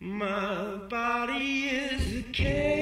My body is a cage.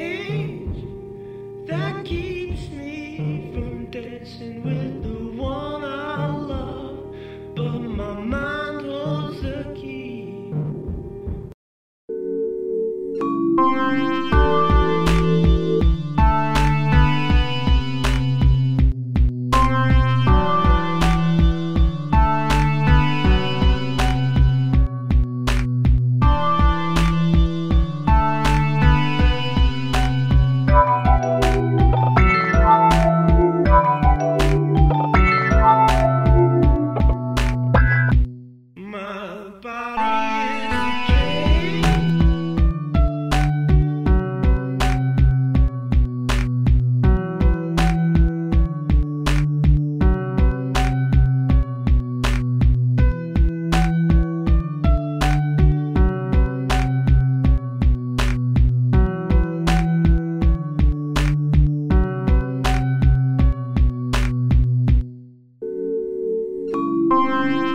Música